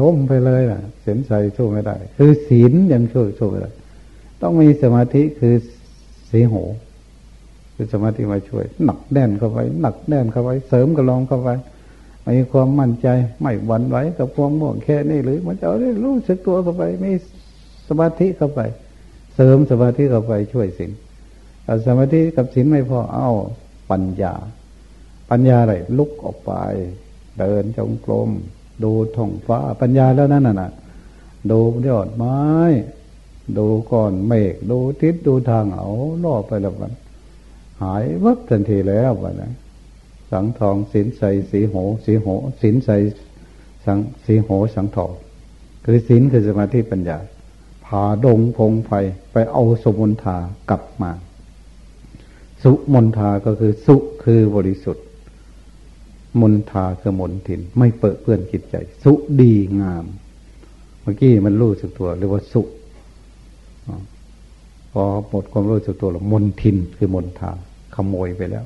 ล้มไปเลยนะเสีนใส่สู้ไม่ได้ คือศีลยังช่วยสู้ไม่ได้ ต้องมีสมาธิคือสีโหคือสมาธิมาช่วย หนักแน่นเข้าไปหนักแน่นเข้าไปเสริมกระลองเข้าไปมีความมั่นใจไม่หวั่นไหวกับความม่วงแค่นี้หรือ มันจะรู้สึกตัวเข้าไปมี สมาธิเข้าไป เสริมสมาธิเข้าไปช่วยสินสมาธิกับสินไม่พอเอาปัญญา ปัญญาอะไรลุกออกไป เดินจงกรมดูท้องฟ้าปัญญาแล้วนั่นน่ะดูยอดไม้ ดูก้อนเมฆดูทิศดูทางเอาล่อไปแล้วมันหายวับทันทีแล้วไปนะสังทองสินใสสีโหสีโหสินใสสังสีโหสังทองคือสินคือสมาธิปัญญา ผาดงพงไฟไปเอาสมุนทากลับมา สุมนทาก็คือสุคือบริสุทธิ์ มนทาคือมนทิน ไม่เปิดเปื้อนจิตใจ สุดีงาม เมื่อกี้มันรู้สึกตัวเรียกว่าสุพอหมดความรู้สึกตัวแล้วมนทินคือมนทาขโมยไปแล้ว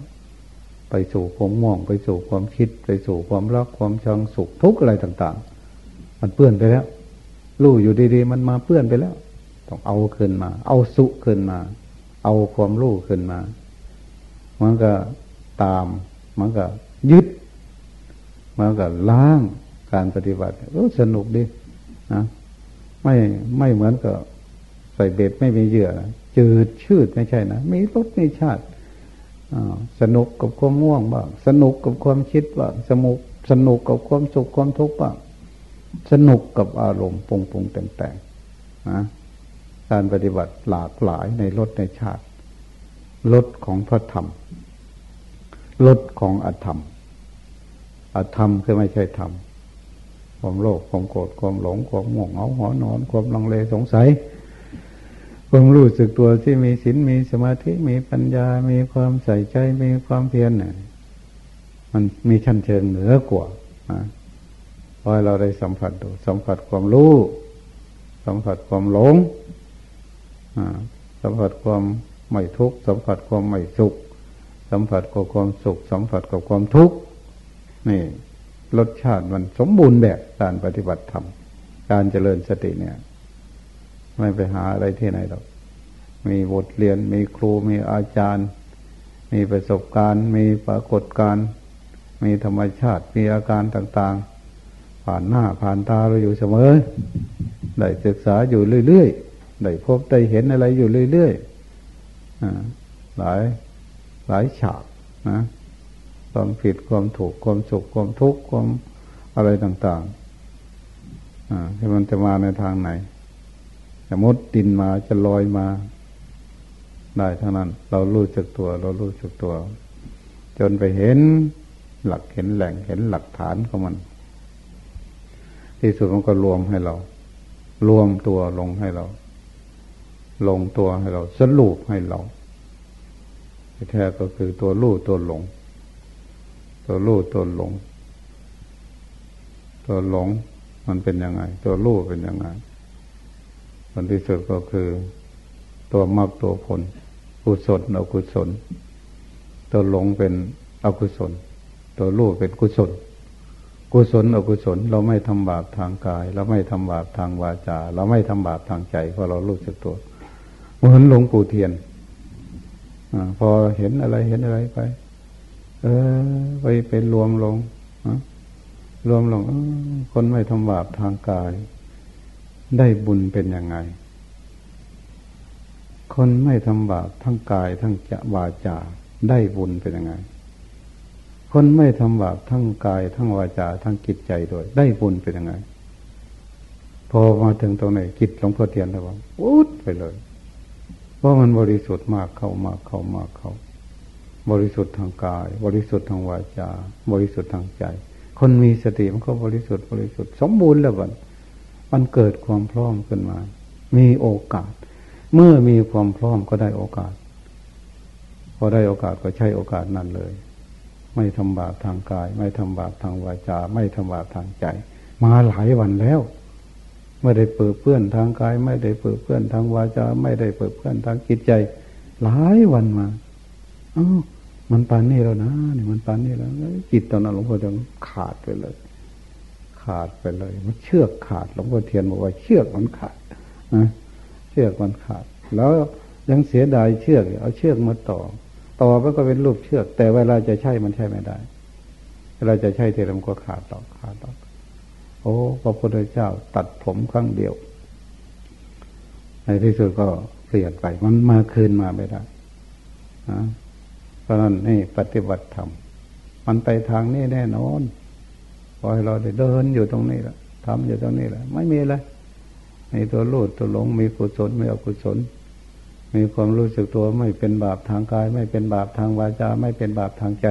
ไปสู่ความม่วงไปสู่ความคิด ไปสู่ความรักความชังสุขทุกอะไรต่าง ๆ มันเปื้อนไปแล้ว รู้อยู่ดีๆมันมาเปื้อนไปแล้ว ต้องเอาขึ้นมา เอาสุขึ้นมา เอาความรู้ขึ้นมา มันก็ตาม มันก็ยึด มันก็ล้างการปฏิบัติเออสนุกดีนะไม่ไม่เหมือนกับใส่เบ็ดไม่มีเหยื่อจืดชืดไม่ใช่นะมีรสมีชาติสนุกกับความง่วงบ้างสนุกกับความคิดบ้างสนุกสนุกกับความสุขความทุกข์บ้าง สนุกกับอารมณ์ปรุงปรุงแต่งแต่งนะการปฏิบัติหลากหลายในรถในชาติรถของพระธรรมรถของอธรรม อธรรมคือไม่ใช่ธรรมความโลภความโกรธความหลงความง่วงเหงาหอนอน ความลังเลสงสัย ความรู้สึกตัวที่มีศีลมีสมาธิมีปัญญา มีความใส่ใจมีความเพียรเนี่ยมันมีชั้นเชิงเหนือกว่านะ ให้เราได้สัมผัสดูสัมผัสความรู้ สัมผัสความหลงสัมผัสความไม่ทุกข์สัมผัสความไม่สุข สัมผัสกับความสุข สัมผัสกับความทุกข์นี่รสชาติมันสมบูรณ์แบบการปฏิบัติธรรมการเจริญสติเนี่ย ไม่ไปหาอะไรที่ไหนหรอกมีบทเรียนมีครูมีอาจารย์ มีประสบการณ์ มีปรากฏการณ์ มีธรรมชาติมีอาการต่างๆ ผ่านหน้าผ่านตาเราอยู่เสมอ ได้ศึกษาอยู่เรื่อยๆ ได้พบได้เห็นอะไรอยู่เรื่อยๆหลายหลายฉากนะความผิดความถูกความสุขความทุกข์ความอะไรต่างๆที่มันจะมาในทางไหนจะมดดินมาจะลอยมา ได้เท่านั้น เรารู้จักตัว เรารู้จักตัว จนไปเห็นหลักเห็นแหล่งเห็นหลักฐานของมัน ที่สุดมันก็รวมให้เรา รวมตัวลงให้เรา ลงตัวให้เรา สรุปให้เราแท้ก็คือตัวรู้ตัวหลง ตัวรู้ตัวหลง ตัวหลงมันเป็นยังไง ตัวรู้เป็นยังไงผลที่สุดก็คือ ตัวมรรคตัวผลกุศลอกุศล ตัวหลงเป็นอกุศล ตัวรู้เป็นกุศล กุศลอกุศลเราไม่ทำบาปทางกาย เราไม่ทำบาปทางวาจา เราไม่ทำบาปทางใจเพราะเรารู้จักตัวเหมือนหลวงปู่เทียนอพอเห็นอะไรเห็นอะไรไป เออ ไปเป็นรวมลงรวมลงคนไม่ทำบาปทางกาย ได้บุญเป็นยังไง คนไม่ทำบาปทั้งกายทั้งจะวาจาได้บุญเป็นยังไง คนไม่ทำบาปทั้งกายทั้งวาจาทั้งจิตใจด้วย ได้บุญเป็นยังไง พอมาถึงตรงไหนจิตหลวงพ่อเทียนแล้วว่าอุ๊ดไปเลย เพราะมันบริสุทธิ์มากเข้ามากเข้ามากเข้า บริสุทธิ์ทางกาย บริสุทธิ์ทางวาจา บริสุทธิ์ทางใจ คนมีสติมันก็บริสุทธิ์บริสุทธิ์สมบูรณ์แล้วบัดมันเกิดความพร้อมขึ้นมา มีโอกาส เมื่อมีความพร้อมก็ได้โอกาส พอได้โอกาสก็ใช้โอกาสนั้นเลย ไม่ทำบาปทางกาย ไม่ทำบาปทางวาจา ไม่ทำบาปทางใจ มาหลายวันแล้วไม่ได้เปิดเพื่อนทางกาย ไม่ได้เปิดเพื่อนทางวาจา ไม่ได้เปิดเพื่อนทางจิตใจ หลายวันมาอ้ามันปานนี่แล้วนะนี่มันปานนี่แล้วจิตตอนนั้นหลวงพ่อจะขาดไปเลย ขาดไปเลย มันเชือกขาดหลวงพ่อเทียนบอกว่าเชือกมันขาดนะเชือกมันขาด แล้วยังเสียดายเชือกเอาเชือกมาต่อ ต่อมันก็เป็นรูปเชือก แต่เวลาจะใช้มันใช้ไม่ได้เวลาจะใช้เทเลมก็ขาดต่อขาดต่อโอ้พระพุทธเจ้าตัดผมครั้งเดียว ในที่สุดก็เปลี่ยนไป มันมาคืนมาไม่ได้นะเพราะนั้นนี่ปฏิบัติธรรมมันไปทางนี้แน่นอนพอให้เราได้เดินอยู่ตรงนี้แหละทำอยู่ตรงนี้แหละไม่มีเลยมีตัวรู้ตัวหลงมีกุศลไม่อกุศล มีความรู้สึกตัวไม่เป็นบาปทางกาย ไม่เป็นบาปทางวาจา ไม่เป็นบาปทางใจ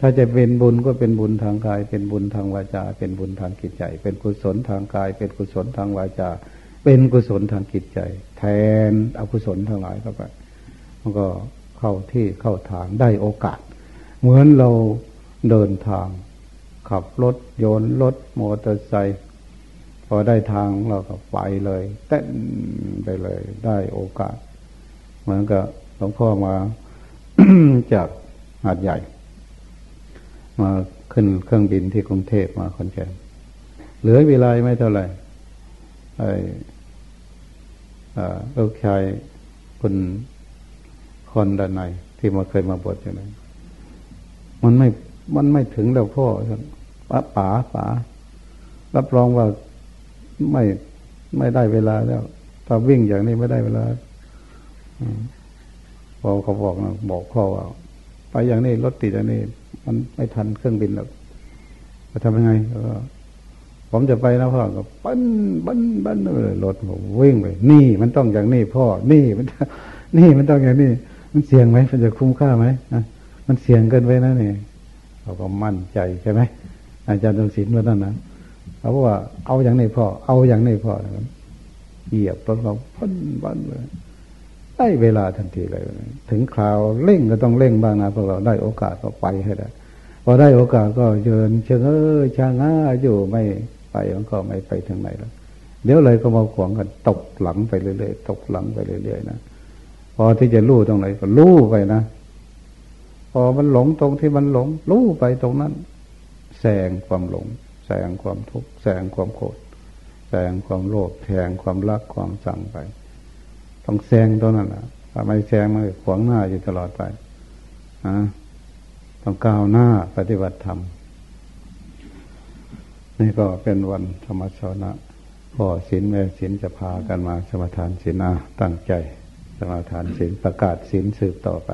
ถ้าจะเป็นบุญก็เป็นบุญทางกาย เป็นบุญทางวาจา เป็นบุญทางจิตใจ เป็นกุศลทางกาย เป็นกุศลทางวาจา เป็นกุศลทางจิตใจ แทนอกุศลทั้งหลายเข้าไปมันก็เข้าที่เข้าทางได้โอกาส เหมือนเราเดินทาง ขับรถโยนรถมอเตอร์ไซค์พอได้ทางเราก็ไปเลยเต้นไปเลย ได้โอกาส เหมือนกับหลวงพ่อมาจากหาดใหญ่ มาขึ้นเครื่องบินที่กรุงเทพมาคอนแกนเหลือเวลาไม่เท่าไหร่ไอ้ลูกชายคุณคนด้านในที่มาเคยมาบวชอย่างไรมันไม่มันไม่ถึงแล้วพ่อป๋าป๋าป๋ารับรองว่าไม่ไม่ได้เวลาแล้วถ้าวิ่งอย่างนี้ไม่ได้เวลา พอเขาบอกนะบอกพ่อว่าไปอย่างนี้รถติดอย่างนี้ มันไม่ทันเครื่องบินแล้วจะทำยังไงผมจะไปนะพ่อก็ปั้นปั้นปั้นเลยรถผมวิ่งไปนี่มันต้องอย่างนี้พ่อนี่มัน นี่มันต้องอย่างนี้ มันเสี่ยงไหมมันจะคุ้มค่าไหมนะมันเสี่ยงเกินไปนะนี่เราก็มั่นใจใช่ไหมอาจารย์ตงศิลป์ว่านั่นนะเขาบอกว่าเอาอย่างนี้พ่อเอาอย่างนี้พ่อเหยียบรถเราพันบันเลย ได้เวลาทันทีเลย ถึงคราวเร่งก็ต้องเร่งบ้างนะพวกเราได้โอกาสก็ไปให้ได้พอได้โอกาสก็เยินเชิงเออชาง่าอยู่ไม่ไปมันก็ไม่ไปถึงไหนแล้ว เดี๋ยวเลยก็มาขวางกันตกหลังไปเรื่อยๆตกหลังไปเรื่อยๆนะพอที่จะรู้ตรงไหนก็รู้ไปนะพอมันหลงตรงที่มันหลงรู้ไปตรงนั้นแสงความหลงแสงความทุกข์แสงความโกรธแสงความโลภแทงความรักความสั่งไป ต้องแซงตัวนั้นนะถ้าไม่แซงมันขวางหน้าอยู่ตลอดไปนะต้องก้าวหน้าปฏิบัติธรรมนี่ก็เป็นวันธรรมชนะพ่อศีลแม่ศีลจะพากันมาสมทานศีลนาตั้งใจสมาทานศีลประกาศศีลสืบต่อไป